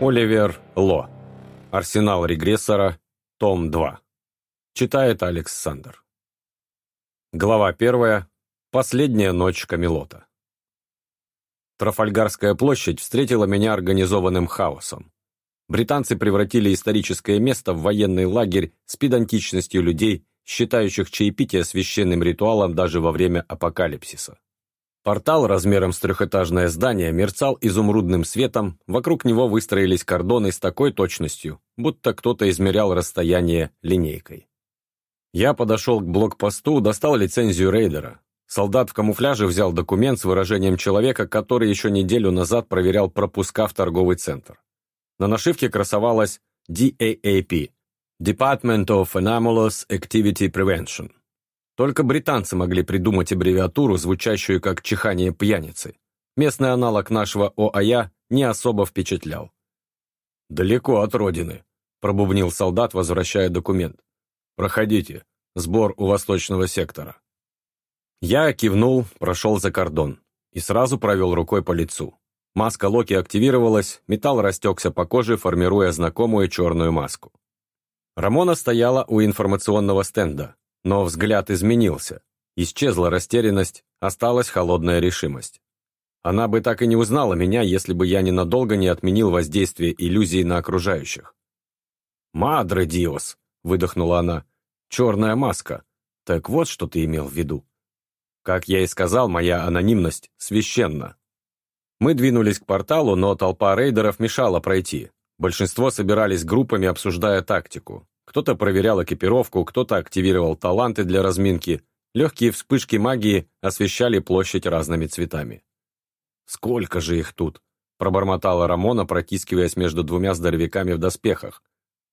Оливер Ло. Арсенал регрессора. Том 2. Читает Александр. Глава 1. Последняя ночь Камелота. Трафальгарская площадь встретила меня организованным хаосом. Британцы превратили историческое место в военный лагерь с педантичностью людей, считающих чаепитие священным ритуалом даже во время апокалипсиса. Портал размером с трехэтажное здание мерцал изумрудным светом, вокруг него выстроились кордоны с такой точностью, будто кто-то измерял расстояние линейкой. Я подошел к блокпосту, достал лицензию рейдера. Солдат в камуфляже взял документ с выражением человека, который еще неделю назад проверял пропуска в торговый центр. На нашивке красовалась DAAP – Department of Anomalous Activity Prevention. Только британцы могли придумать аббревиатуру, звучащую как чихание пьяницы. Местный аналог нашего ОАЯ не особо впечатлял. «Далеко от родины», – пробубнил солдат, возвращая документ. «Проходите. Сбор у восточного сектора». Я кивнул, прошел за кордон и сразу провел рукой по лицу. Маска Локи активировалась, металл растекся по коже, формируя знакомую черную маску. Рамона стояла у информационного стенда, но взгляд изменился. Исчезла растерянность, осталась холодная решимость. Она бы так и не узнала меня, если бы я ненадолго не отменил воздействие иллюзий на окружающих. «Мадре Диос!» — выдохнула она. «Черная маска. Так вот, что ты имел в виду». Как я и сказал, моя анонимность священна. Мы двинулись к порталу, но толпа рейдеров мешала пройти. Большинство собирались группами, обсуждая тактику. Кто-то проверял экипировку, кто-то активировал таланты для разминки. Легкие вспышки магии освещали площадь разными цветами. «Сколько же их тут?» – пробормотала Рамона, протискиваясь между двумя здоровяками в доспехах.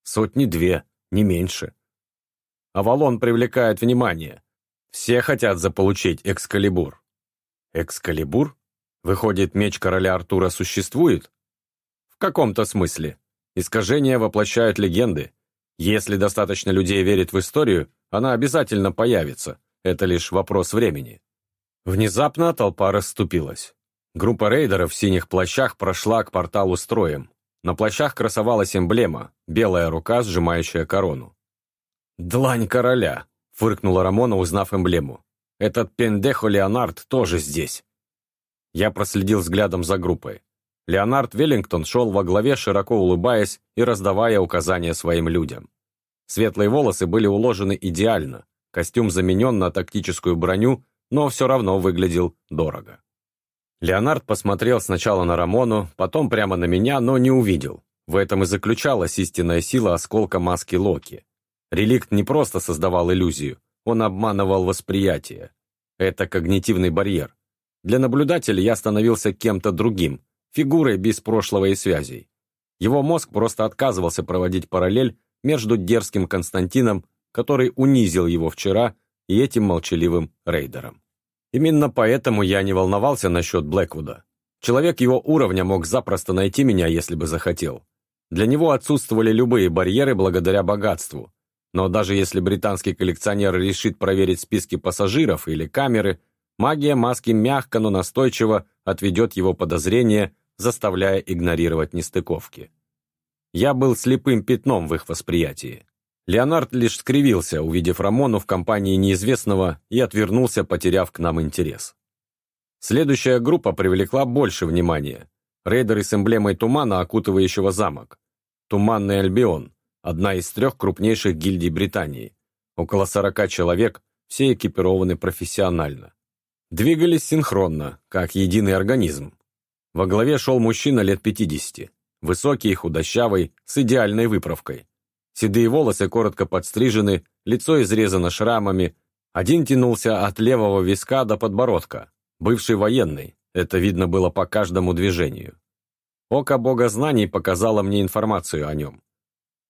«Сотни две, не меньше». Авалон привлекает внимание. Все хотят заполучить Экскалибур. Экскалибур? Выходит, меч короля Артура существует? В каком-то смысле. Искажения воплощают легенды. Если достаточно людей верит в историю, она обязательно появится. Это лишь вопрос времени. Внезапно толпа расступилась. Группа рейдеров в синих плащах прошла к порталу строем. На плащах красовалась эмблема, белая рука, сжимающая корону. «Длань короля», — фыркнула Рамона, узнав эмблему. «Этот пендехо Леонард тоже здесь». Я проследил взглядом за группой. Леонард Веллингтон шел во главе, широко улыбаясь и раздавая указания своим людям. Светлые волосы были уложены идеально, костюм заменен на тактическую броню, но все равно выглядел дорого. Леонард посмотрел сначала на Рамону, потом прямо на меня, но не увидел. В этом и заключалась истинная сила осколка маски Локи. Реликт не просто создавал иллюзию, он обманывал восприятие. Это когнитивный барьер. Для наблюдателя я становился кем-то другим, фигурой без прошлого и связей. Его мозг просто отказывался проводить параллель между дерзким Константином, который унизил его вчера, и этим молчаливым рейдером. Именно поэтому я не волновался насчет Блэквуда. Человек его уровня мог запросто найти меня, если бы захотел. Для него отсутствовали любые барьеры благодаря богатству. Но даже если британский коллекционер решит проверить списки пассажиров или камеры, магия маски мягко, но настойчиво отведет его подозрения заставляя игнорировать нестыковки. Я был слепым пятном в их восприятии. Леонард лишь скривился, увидев Рамону в компании неизвестного, и отвернулся, потеряв к нам интерес. Следующая группа привлекла больше внимания. Рейдеры с эмблемой тумана, окутывающего замок. Туманный Альбион, одна из трех крупнейших гильдий Британии. Около 40 человек, все экипированы профессионально. Двигались синхронно, как единый организм, во главе шел мужчина лет 50, высокий, худощавый, с идеальной выправкой. Седые волосы коротко подстрижены, лицо изрезано шрамами, один тянулся от левого виска до подбородка. Бывший военный, это видно было по каждому движению. Око бога знаний показало мне информацию о нем.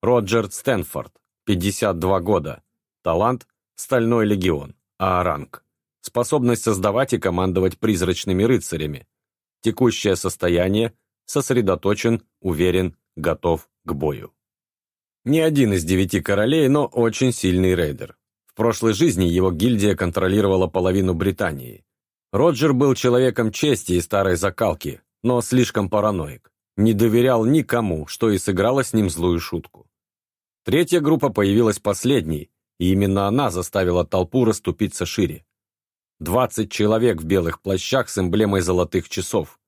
Роджер Стэнфорд, 52 года. Талант – Стальной легион, а ранг – способность создавать и командовать призрачными рыцарями, Текущее состояние сосредоточен, уверен, готов к бою. Не один из девяти королей, но очень сильный рейдер. В прошлой жизни его гильдия контролировала половину Британии. Роджер был человеком чести и старой закалки, но слишком параноик. не доверял никому, что и сыграло с ним злую шутку. Третья группа появилась последней, и именно она заставила толпу расступиться шире. Двадцать человек в белых плащах с эмблемой золотых часов.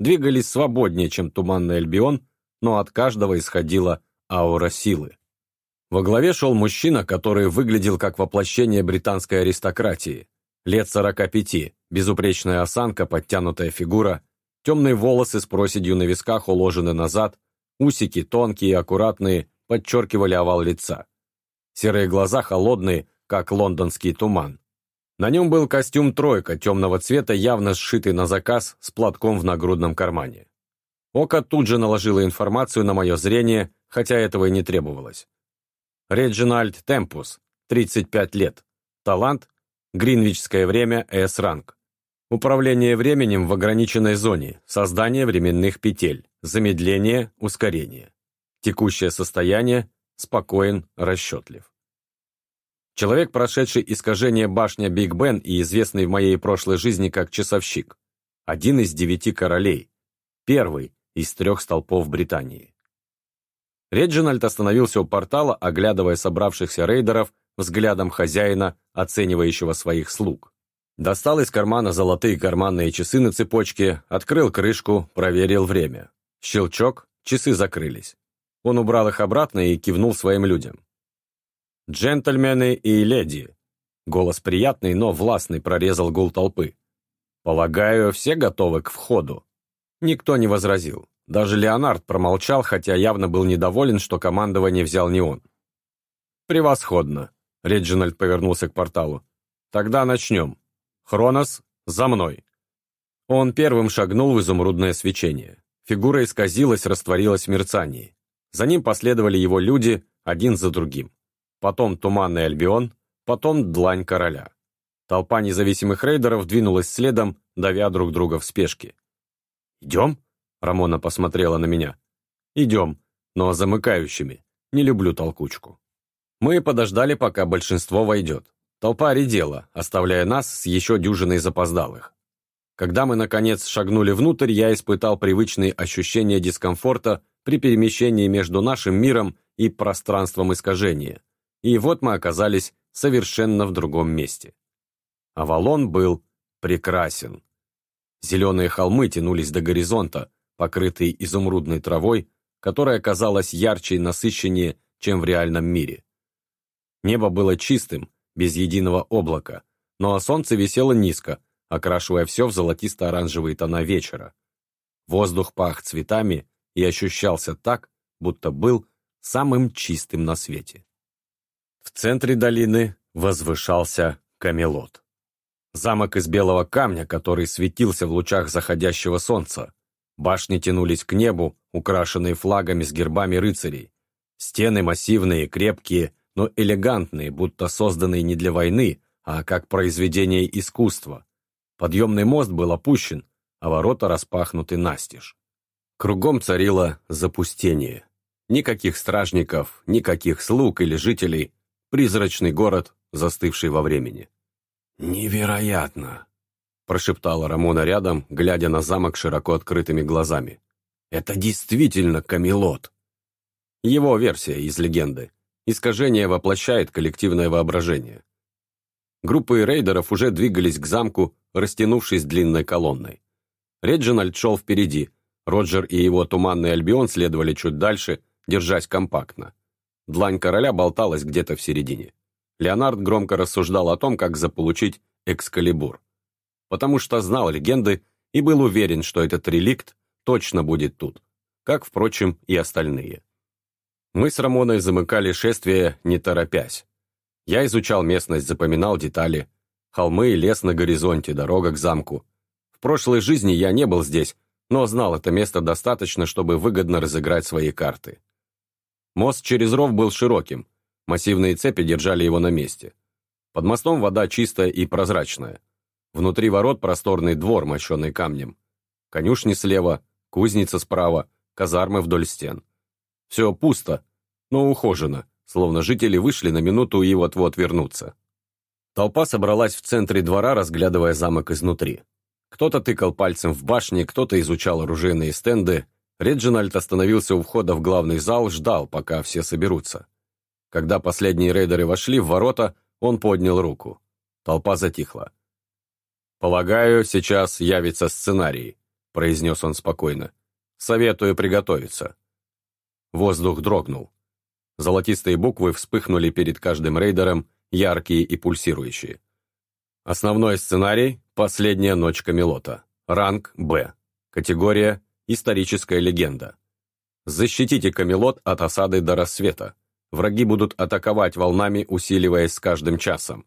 Двигались свободнее, чем туманный Альбион, но от каждого исходила аура силы. Во главе шел мужчина, который выглядел как воплощение британской аристократии. Лет 45, безупречная осанка, подтянутая фигура, темные волосы с проседью на висках уложены назад, усики тонкие и аккуратные подчеркивали овал лица. Серые глаза холодные, как лондонский туман. На нем был костюм «тройка» темного цвета, явно сшитый на заказ, с платком в нагрудном кармане. Око тут же наложило информацию на мое зрение, хотя этого и не требовалось. Реджинальд Темпус, 35 лет. Талант, Гринвичское время, С-ранг. Управление временем в ограниченной зоне, создание временных петель, замедление, ускорение. Текущее состояние, спокоен, расчетлив. Человек, прошедший искажение башня Биг Бен и известный в моей прошлой жизни как часовщик. Один из девяти королей. Первый из трех столпов Британии. Реджинальд остановился у портала, оглядывая собравшихся рейдеров взглядом хозяина, оценивающего своих слуг. Достал из кармана золотые карманные часы на цепочке, открыл крышку, проверил время. Щелчок, часы закрылись. Он убрал их обратно и кивнул своим людям. «Джентльмены и леди!» Голос приятный, но властный прорезал гул толпы. «Полагаю, все готовы к входу?» Никто не возразил. Даже Леонард промолчал, хотя явно был недоволен, что командование взял не он. «Превосходно!» — Реджинальд повернулся к порталу. «Тогда начнем. Хронос, за мной!» Он первым шагнул в изумрудное свечение. Фигура исказилась, растворилась в мерцании. За ним последовали его люди, один за другим. Потом Туманный Альбион, потом Длань Короля. Толпа независимых рейдеров двинулась следом, давя друг друга в спешке. «Идем?» Рамона посмотрела на меня. «Идем, но замыкающими. Не люблю толкучку». Мы подождали, пока большинство войдет. Толпа редела, оставляя нас с еще дюжиной запоздалых. Когда мы, наконец, шагнули внутрь, я испытал привычные ощущения дискомфорта при перемещении между нашим миром и пространством искажения. И вот мы оказались совершенно в другом месте. Авалон был прекрасен. Зеленые холмы тянулись до горизонта, покрытый изумрудной травой, которая казалась ярче и насыщеннее, чем в реальном мире. Небо было чистым, без единого облака, но солнце висело низко, окрашивая все в золотисто-оранжевые тона вечера. Воздух пах цветами и ощущался так, будто был самым чистым на свете. В центре долины возвышался Камелот. Замок из белого камня, который светился в лучах заходящего солнца, Башни тянулись к небу, украшенные флагами с гербами рыцарей. Стены массивные, крепкие, но элегантные, будто созданные не для войны, а как произведение искусства. Подъемный мост был опущен, а ворота распахнуты настежь. Кругом царило запустение. Никаких стражников, никаких слуг или жителей. Призрачный город, застывший во времени. «Невероятно!» прошептала Рамона рядом, глядя на замок широко открытыми глазами. «Это действительно Камелот!» Его версия из легенды. Искажение воплощает коллективное воображение. Группы рейдеров уже двигались к замку, растянувшись длинной колонной. Реджинальд шел впереди, Роджер и его туманный Альбион следовали чуть дальше, держась компактно. Длань короля болталась где-то в середине. Леонард громко рассуждал о том, как заполучить Экскалибур потому что знал легенды и был уверен, что этот реликт точно будет тут, как, впрочем, и остальные. Мы с Рамоной замыкали шествие, не торопясь. Я изучал местность, запоминал детали. Холмы и лес на горизонте, дорога к замку. В прошлой жизни я не был здесь, но знал это место достаточно, чтобы выгодно разыграть свои карты. Мост через ров был широким, массивные цепи держали его на месте. Под мостом вода чистая и прозрачная. Внутри ворот просторный двор, мощенный камнем. Конюшни слева, кузница справа, казармы вдоль стен. Все пусто, но ухожено, словно жители вышли на минуту и вот-вот вернутся. Толпа собралась в центре двора, разглядывая замок изнутри. Кто-то тыкал пальцем в башни, кто-то изучал оружейные стенды. Реджинальд остановился у входа в главный зал, ждал, пока все соберутся. Когда последние рейдеры вошли в ворота, он поднял руку. Толпа затихла. «Полагаю, сейчас явится сценарий», — произнес он спокойно. «Советую приготовиться». Воздух дрогнул. Золотистые буквы вспыхнули перед каждым рейдером, яркие и пульсирующие. Основной сценарий – «Последняя ночь Камелота». Ранг «Б». Категория «Историческая легенда». Защитите Камелот от осады до рассвета. Враги будут атаковать волнами, усиливаясь с каждым часом.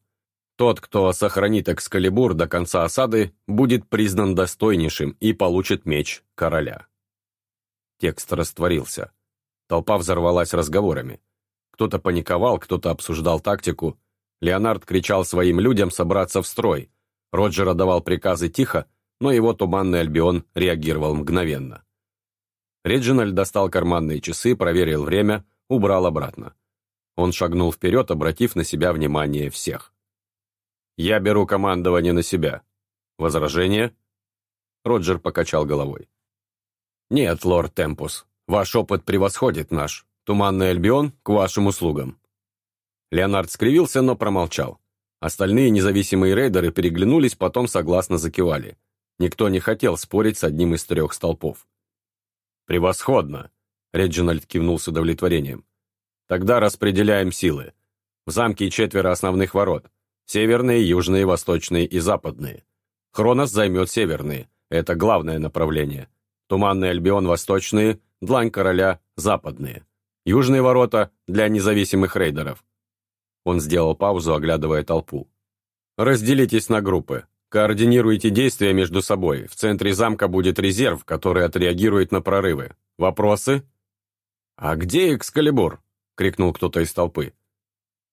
Тот, кто сохранит Экскалибур до конца осады, будет признан достойнейшим и получит меч короля. Текст растворился. Толпа взорвалась разговорами. Кто-то паниковал, кто-то обсуждал тактику. Леонард кричал своим людям собраться в строй. Роджер отдавал приказы тихо, но его туманный Альбион реагировал мгновенно. Реджинальд достал карманные часы, проверил время, убрал обратно. Он шагнул вперед, обратив на себя внимание всех. «Я беру командование на себя. Возражение?» Роджер покачал головой. «Нет, лорд Темпус, ваш опыт превосходит наш. Туманный Альбион к вашим услугам». Леонард скривился, но промолчал. Остальные независимые рейдеры переглянулись, потом согласно закивали. Никто не хотел спорить с одним из трех столпов. «Превосходно!» — Реджинальд кивнул с удовлетворением. «Тогда распределяем силы. В замке четверо основных ворот. Северные, южные, восточные и западные. Хронос займет северные. Это главное направление. Туманный Альбион – восточные, Длань Короля – западные. Южные ворота – для независимых рейдеров. Он сделал паузу, оглядывая толпу. Разделитесь на группы. Координируйте действия между собой. В центре замка будет резерв, который отреагирует на прорывы. Вопросы? «А где Экскалибур?» — крикнул кто-то из толпы.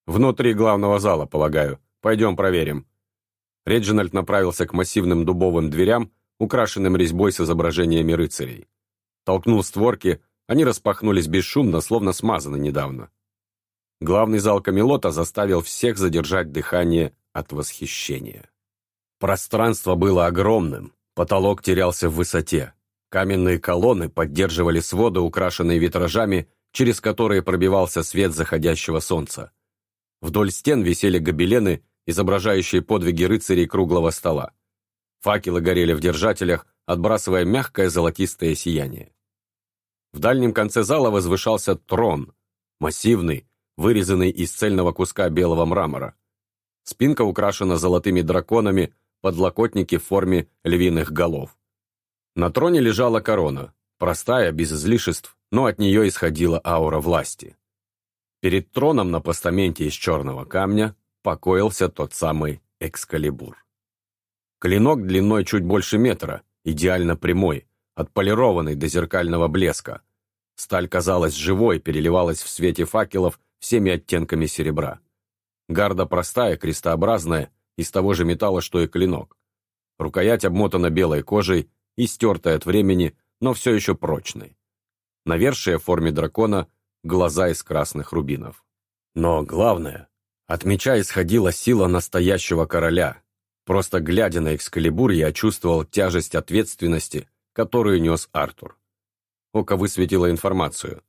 «Внутри главного зала, полагаю. Пойдем проверим». Реджинальд направился к массивным дубовым дверям, украшенным резьбой с изображениями рыцарей. Толкнул створки, они распахнулись бесшумно, словно смазаны недавно. Главный зал Камелота заставил всех задержать дыхание от восхищения. Пространство было огромным, потолок терялся в высоте. Каменные колонны поддерживали своды, украшенные витражами, через которые пробивался свет заходящего солнца. Вдоль стен висели гобелены, изображающие подвиги рыцарей круглого стола. Факелы горели в держателях, отбрасывая мягкое золотистое сияние. В дальнем конце зала возвышался трон, массивный, вырезанный из цельного куска белого мрамора. Спинка украшена золотыми драконами, подлокотники в форме львиных голов. На троне лежала корона, простая, без излишеств, но от нее исходила аура власти. Перед троном на постаменте из черного камня покоился тот самый Экскалибур. Клинок длиной чуть больше метра, идеально прямой, отполированный до зеркального блеска. Сталь казалась живой, переливалась в свете факелов всеми оттенками серебра. Гарда простая, крестообразная, из того же металла, что и клинок. Рукоять обмотана белой кожей и стертая от времени, но все еще прочной. Навершие в форме дракона глаза из красных рубинов. Но главное, от меча исходила сила настоящего короля. Просто глядя на Экскалибур, я чувствовал тяжесть ответственности, которую нес Артур. Око высветило информацию.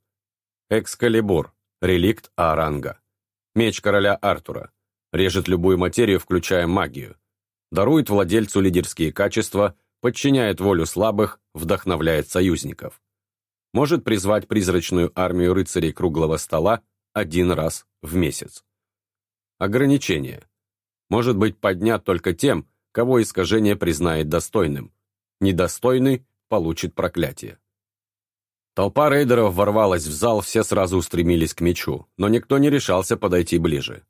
Экскалибур, реликт Аранга. Меч короля Артура. Режет любую материю, включая магию. Дарует владельцу лидерские качества, подчиняет волю слабых, вдохновляет союзников может призвать призрачную армию рыцарей круглого стола один раз в месяц. Ограничение. Может быть поднят только тем, кого искажение признает достойным. Недостойный получит проклятие. Толпа рейдеров ворвалась в зал, все сразу устремились к мечу, но никто не решался подойти ближе.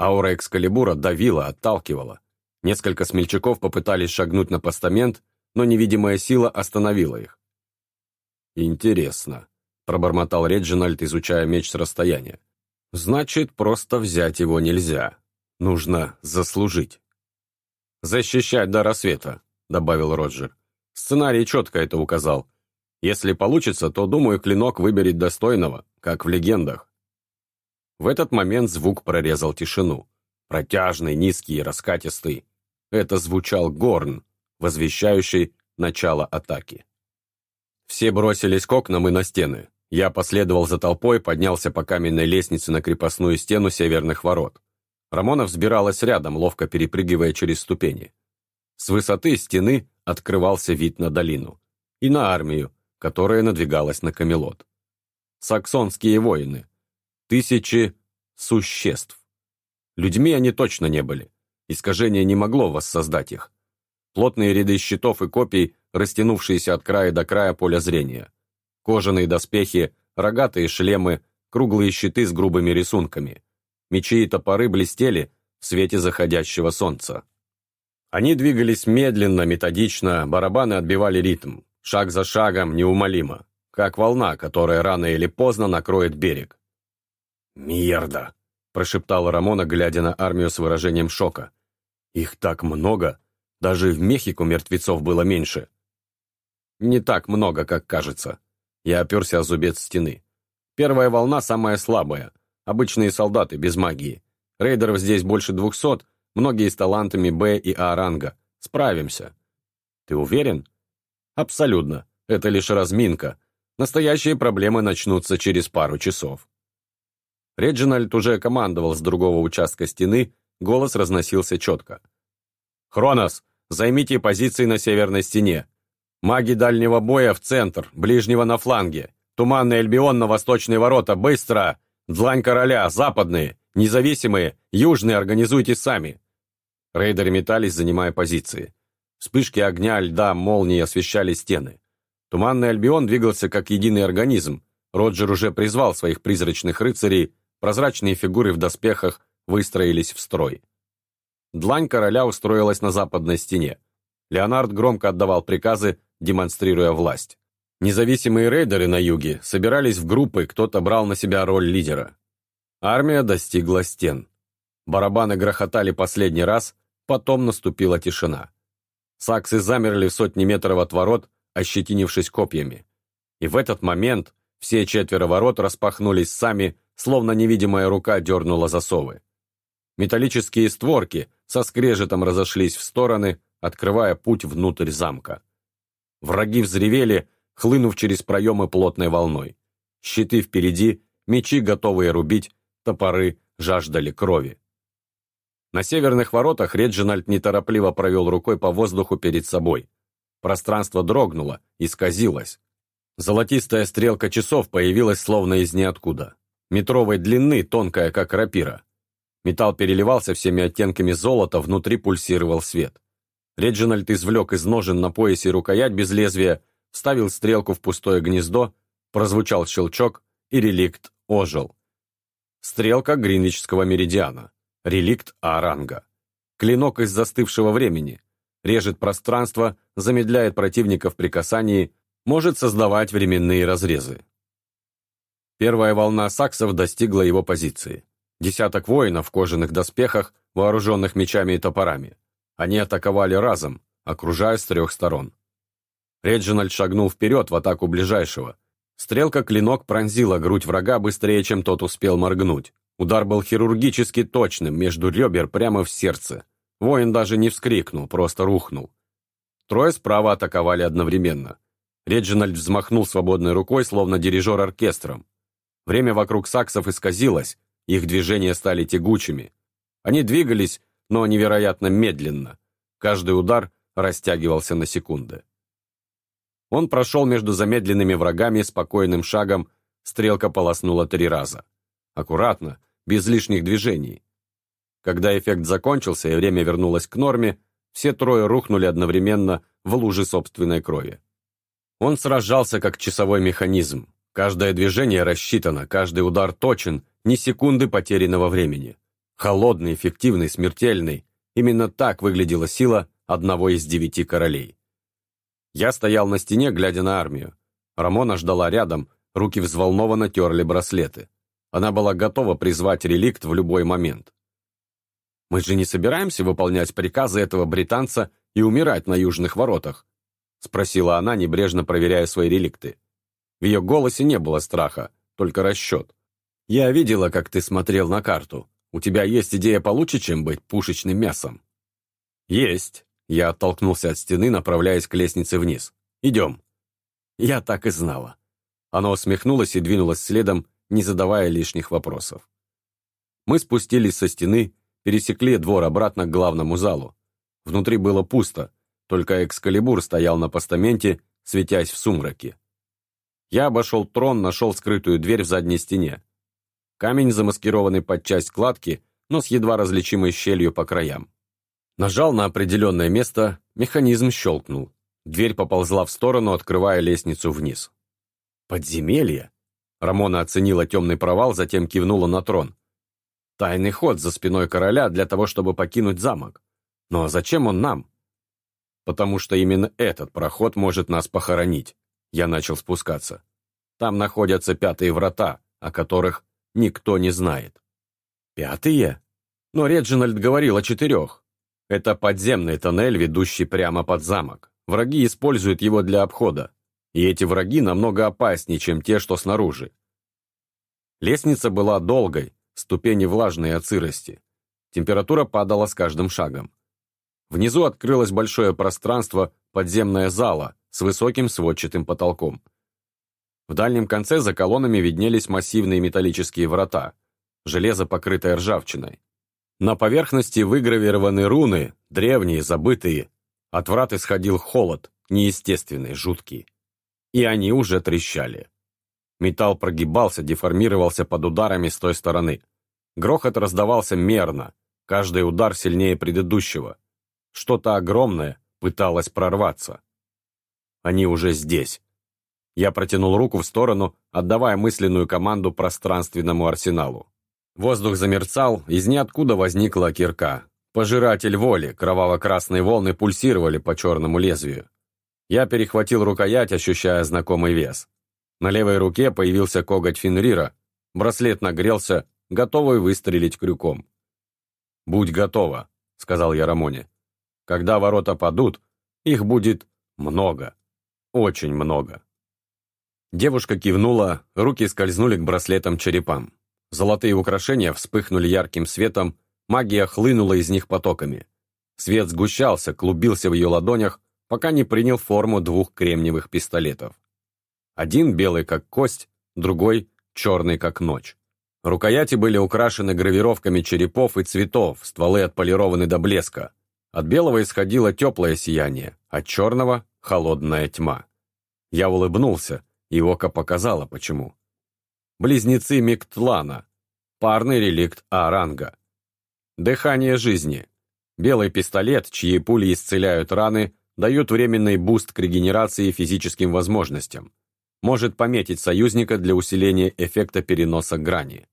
Аура Экскалибура давила, отталкивала. Несколько смельчаков попытались шагнуть на постамент, но невидимая сила остановила их. «Интересно», — пробормотал Реджинальд, изучая меч с расстояния. «Значит, просто взять его нельзя. Нужно заслужить». «Защищать до рассвета», — добавил Роджер. «Сценарий четко это указал. Если получится, то, думаю, клинок выберет достойного, как в легендах». В этот момент звук прорезал тишину. Протяжный, низкий и раскатистый. Это звучал горн, возвещающий начало атаки. Все бросились к окнам и на стены. Я последовал за толпой, поднялся по каменной лестнице на крепостную стену северных ворот. Рамона взбиралась рядом, ловко перепрыгивая через ступени. С высоты стены открывался вид на долину. И на армию, которая надвигалась на Камелот. Саксонские воины. Тысячи существ. Людьми они точно не были. Искажение не могло воссоздать их. Плотные ряды щитов и копий, растянувшиеся от края до края поля зрения. Кожаные доспехи, рогатые шлемы, круглые щиты с грубыми рисунками. Мечи и топоры блестели в свете заходящего солнца. Они двигались медленно, методично, барабаны отбивали ритм, шаг за шагом, неумолимо, как волна, которая рано или поздно накроет берег. «Мьерда!» – прошептал Рамона, глядя на армию с выражением шока. «Их так много! Даже в Мехико мертвецов было меньше!» «Не так много, как кажется». Я оперся о зубец стены. Первая волна самая слабая. Обычные солдаты, без магии. Рейдеров здесь больше двухсот, Многие с талантами Б и А ранга. Справимся. Ты уверен? Абсолютно. Это лишь разминка. Настоящие проблемы начнутся через пару часов. Реджинальд уже командовал с другого участка стены, голос разносился четко. «Хронос, займите позиции на северной стене. Маги дальнего боя в центр, ближнего на фланге. Туманный Альбион на восточные ворота, быстро! Длань короля, западные. Независимые, южные организуйте сами. Рейдеры метались, занимая позиции. Вспышки огня, льда, молнии освещали стены. Туманный Альбион двигался как единый организм. Роджер уже призвал своих призрачных рыцарей, прозрачные фигуры в доспехах выстроились в строй. Длань короля устроилась на западной стене. Леонард громко отдавал приказы, демонстрируя власть. Независимые рейдеры на юге собирались в группы, кто-то брал на себя роль лидера. Армия достигла стен. Барабаны грохотали последний раз, потом наступила тишина. Саксы замерли в сотни метров от ворот, ощетинившись копьями. И в этот момент все четверо ворот распахнулись сами, словно невидимая рука дернула засовы. Металлические створки со скрежетом разошлись в стороны, открывая путь внутрь замка. Враги взревели, хлынув через проемы плотной волной. Щиты впереди, мечи готовые рубить, топоры жаждали крови. На северных воротах Реджинальд неторопливо провел рукой по воздуху перед собой. Пространство дрогнуло, исказилось. Золотистая стрелка часов появилась словно из ниоткуда. Метровой длины, тонкая, как рапира. Металл переливался всеми оттенками золота, внутри пульсировал свет. Реджинальд извлек из ножен на поясе рукоять без лезвия, вставил стрелку в пустое гнездо, прозвучал щелчок, и реликт ожил. Стрелка Гринвичского меридиана. Реликт А-ранга. Клинок из застывшего времени. Режет пространство, замедляет противника в прикасании, может создавать временные разрезы. Первая волна саксов достигла его позиции. Десяток воинов в кожаных доспехах, вооруженных мечами и топорами. Они атаковали разом, окружая с трех сторон. Реджинальд шагнул вперед в атаку ближайшего, Стрелка-клинок пронзила грудь врага быстрее, чем тот успел моргнуть. Удар был хирургически точным, между ребер прямо в сердце. Воин даже не вскрикнул, просто рухнул. Трое справа атаковали одновременно. Реджинальд взмахнул свободной рукой, словно дирижер оркестром. Время вокруг саксов исказилось, их движения стали тягучими. Они двигались, но невероятно медленно. Каждый удар растягивался на секунды. Он прошел между замедленными врагами спокойным шагом, стрелка полоснула три раза. Аккуратно, без лишних движений. Когда эффект закончился и время вернулось к норме, все трое рухнули одновременно в луже собственной крови. Он сражался как часовой механизм. Каждое движение рассчитано, каждый удар точен, ни секунды потерянного времени. Холодный, эффективный, смертельный. Именно так выглядела сила одного из девяти королей. Я стоял на стене, глядя на армию. Рамона ждала рядом, руки взволнованно терли браслеты. Она была готова призвать реликт в любой момент. «Мы же не собираемся выполнять приказы этого британца и умирать на южных воротах?» спросила она, небрежно проверяя свои реликты. В ее голосе не было страха, только расчет. «Я видела, как ты смотрел на карту. У тебя есть идея получше, чем быть пушечным мясом?» «Есть», я оттолкнулся от стены, направляясь к лестнице вниз. «Идем». Я так и знала. Она усмехнулась и двинулась следом, не задавая лишних вопросов. Мы спустились со стены, пересекли двор обратно к главному залу. Внутри было пусто, только Экскалибур стоял на постаменте, светясь в сумраке. Я обошел трон, нашел скрытую дверь в задней стене. Камень, замаскированный под часть кладки, но с едва различимой щелью по краям. Нажал на определенное место, механизм щелкнул. Дверь поползла в сторону, открывая лестницу вниз. «Подземелье?» Рамона оценила темный провал, затем кивнула на трон. «Тайный ход за спиной короля для того, чтобы покинуть замок. Но зачем он нам?» «Потому что именно этот проход может нас похоронить». Я начал спускаться. «Там находятся пятые врата, о которых никто не знает». «Пятые?» Но Реджинальд говорил о четырех. Это подземный тоннель, ведущий прямо под замок. Враги используют его для обхода и эти враги намного опаснее, чем те, что снаружи. Лестница была долгой, ступени влажные от сырости. Температура падала с каждым шагом. Внизу открылось большое пространство, подземная зала с высоким сводчатым потолком. В дальнем конце за колоннами виднелись массивные металлические врата, железо, покрытое ржавчиной. На поверхности выгравированы руны, древние, забытые. От врат исходил холод, неестественный, жуткий и они уже трещали. Металл прогибался, деформировался под ударами с той стороны. Грохот раздавался мерно, каждый удар сильнее предыдущего. Что-то огромное пыталось прорваться. Они уже здесь. Я протянул руку в сторону, отдавая мысленную команду пространственному арсеналу. Воздух замерцал, из ниоткуда возникла кирка. Пожиратель воли, кроваво-красные волны пульсировали по черному лезвию. Я перехватил рукоять, ощущая знакомый вес. На левой руке появился коготь Фенрира. Браслет нагрелся, готовый выстрелить крюком. «Будь готова», — сказал я Рамоне. «Когда ворота падут, их будет много. Очень много». Девушка кивнула, руки скользнули к браслетам-черепам. Золотые украшения вспыхнули ярким светом, магия хлынула из них потоками. Свет сгущался, клубился в ее ладонях, пока не принял форму двух кремниевых пистолетов. Один белый как кость, другой черный как ночь. Рукояти были украшены гравировками черепов и цветов, стволы отполированы до блеска. От белого исходило теплое сияние, от черного — холодная тьма. Я улыбнулся, и Ока показала, почему. Близнецы Миктлана, парный реликт Аранга. Дыхание жизни. Белый пистолет, чьи пули исцеляют раны, дает временный буст к регенерации и физическим возможностям. Может пометить союзника для усиления эффекта переноса грани.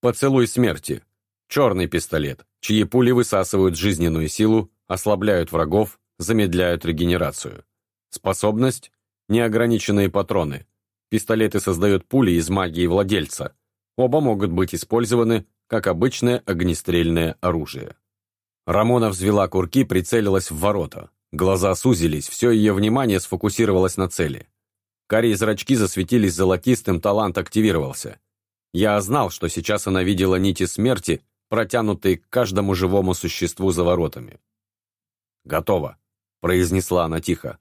Поцелуй смерти. Черный пистолет, чьи пули высасывают жизненную силу, ослабляют врагов, замедляют регенерацию. Способность – неограниченные патроны. Пистолеты создают пули из магии владельца. Оба могут быть использованы как обычное огнестрельное оружие. Рамона взвела курки, прицелилась в ворота. Глаза сузились, все ее внимание сфокусировалось на цели. Карие зрачки засветились золотистым, талант активировался. Я знал, что сейчас она видела нити смерти, протянутые к каждому живому существу за воротами. «Готово», — произнесла она тихо.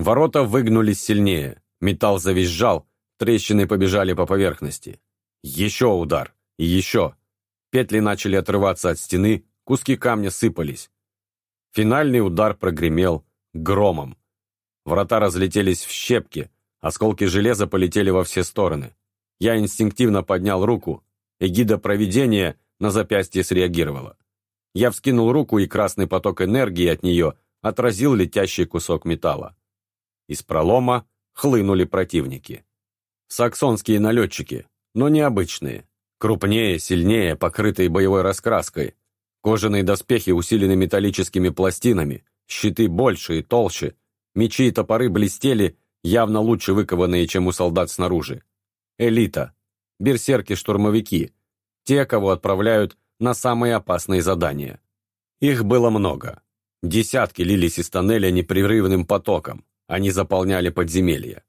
Ворота выгнулись сильнее, металл завизжал, трещины побежали по поверхности. Еще удар, и еще. Петли начали отрываться от стены, куски камня сыпались. Финальный удар прогремел громом. Врата разлетелись в щепки, осколки железа полетели во все стороны. Я инстинктивно поднял руку, эгида провидения на запястье среагировала. Я вскинул руку, и красный поток энергии от нее отразил летящий кусок металла. Из пролома хлынули противники. Саксонские налетчики, но необычные. Крупнее, сильнее, покрытые боевой раскраской, Кожаные доспехи усилены металлическими пластинами, щиты больше и толще, мечи и топоры блестели, явно лучше выкованные, чем у солдат снаружи. Элита. Берсерки-штурмовики. Те, кого отправляют на самые опасные задания. Их было много. Десятки лились из тоннеля непрерывным потоком. Они заполняли подземелья.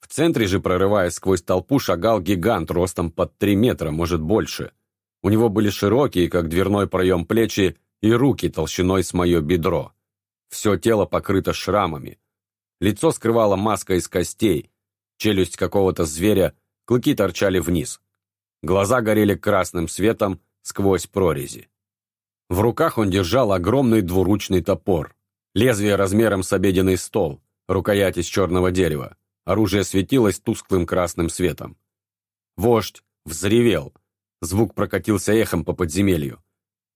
В центре же, прорываясь сквозь толпу, шагал гигант ростом под три метра, может больше. У него были широкие, как дверной проем плечи, и руки толщиной с мое бедро. Все тело покрыто шрамами. Лицо скрывала маска из костей, челюсть какого-то зверя, клыки торчали вниз. Глаза горели красным светом сквозь прорези. В руках он держал огромный двуручный топор. Лезвие размером с обеденный стол, рукоять из черного дерева. Оружие светилось тусклым красным светом. Вождь взревел. Звук прокатился эхом по подземелью.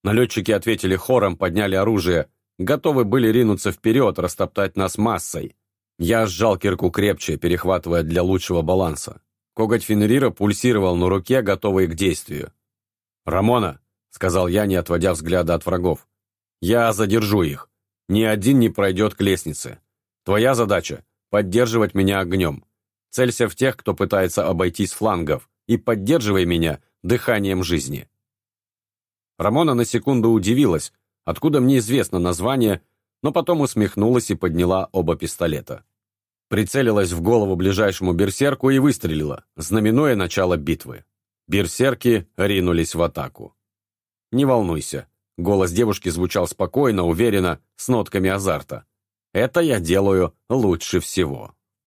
Налетчики ответили хором, подняли оружие, готовы были ринуться вперед, растоптать нас массой. Я сжал кирку крепче, перехватывая для лучшего баланса. Коготь Фенрира пульсировал на руке, готовый к действию. «Рамона!» — сказал я, не отводя взгляда от врагов. «Я задержу их. Ни один не пройдет к лестнице. Твоя задача — поддерживать меня огнем. Целься в тех, кто пытается обойти с флангов, и поддерживай меня дыханием жизни». Рамона на секунду удивилась, откуда мне известно название, но потом усмехнулась и подняла оба пистолета. Прицелилась в голову ближайшему берсерку и выстрелила, знаменуя начало битвы. Берсерки ринулись в атаку. «Не волнуйся», — голос девушки звучал спокойно, уверенно, с нотками азарта. «Это я делаю лучше всего».